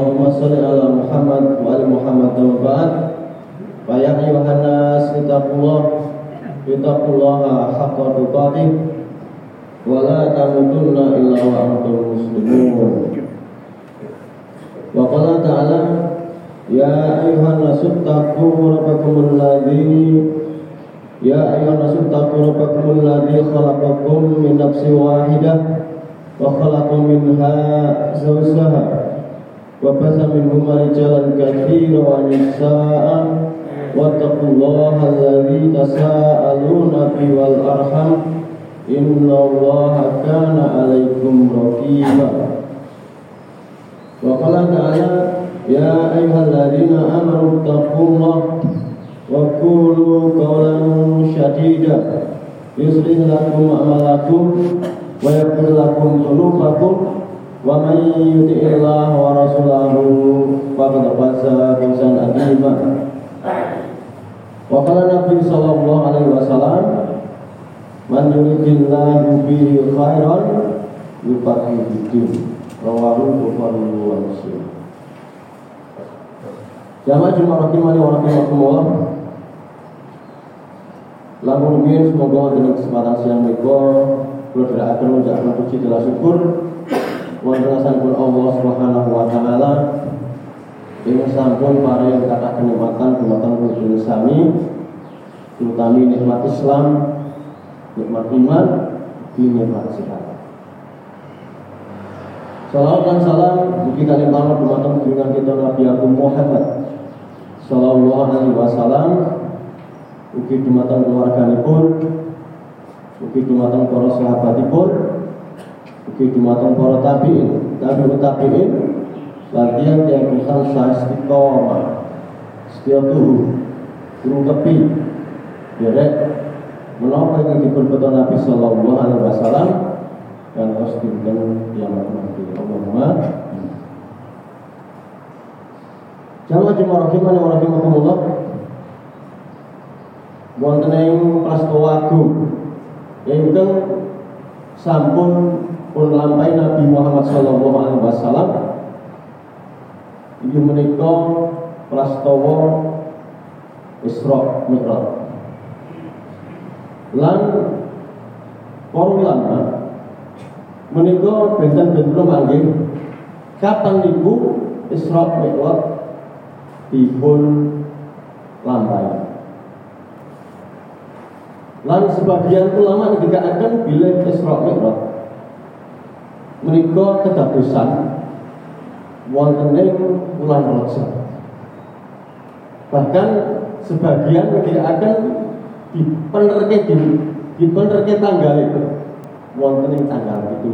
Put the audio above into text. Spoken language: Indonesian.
Allahumma salli ala Muhammad wa ala Muhammad. Wa ba'd. Wa ya ayuhan nas ittaqullah ittaqullaha haqqa tuqatih. Wa la tamutunna illa wa antum muslimun. Wa qala ta'ala ya ayuhan nas ittaqu rabbakum alladhi Ya ayuhan nas ittaqu rabbakum alladhi khalaqakum min nafsin wahidah wa khalaqa minha zawjaha وبث منهما رجالا كثيرا ونساء واتقوا الله الذي تساءلون به والأرحم إن الله كان عليكم رقيبا وقال تعالى يا أيها الذين آمنوا اتقوا الله وقولوا قولا شديدا يصلح لكم أعمالكم ويغفر لكم ذنوبكم ومن يطع الله ورسوله فقد فاز فوزا عظيما وقال النبي صلى الله عليه وسلم من يريد الله به خيرا يفقهه في الدين رواه البخاري ومسلم Jamaah Jumat rahimani wa rahimakumullah. Lamun rumiyin semoga dengan kesempatan siang menika kula dherekaken mengucapkan puji dan syukur wonten pun Allah Subhanahu wa taala ing sampun paring kata kenikmatan dumateng kula sami terutama nikmat Islam, nikmat iman, nikmat sehat. Salawat dan salam kalian pamer dumateng junjungan kita Nabi Abu Muhammad sallallahu alaihi wasallam ugi dumateng keluarganipun ugi dumateng para sahabatipun ugi dumateng para tabi'in. Tabi'ut tabi'in lagi yang diakukan saya istiqomah. Setiap tuh turun tepi derek menapa yang dipun betul Nabi sallallahu alaihi wasallam dan dinten kiamat nanti. Allahumma Jamaah jemaah rahiman wa rahimakumullah. Wonten ing prastawa agung ingkang sampun pun lampahi Nabi Muhammad sallallahu alaihi wasallam. Iki menika prastawa Isra Mi'raj. Lan para ulama menika benten-benten manggih kapan niku Isra Mi'raj dipun lampahi Lan sebagian ulama akan bila Isra Mi'raj menika kedadosan wonten ing bulan. Bahkan sebagian akan dipenerke di dipenerke tanggal itu wonten ing tanggal itu.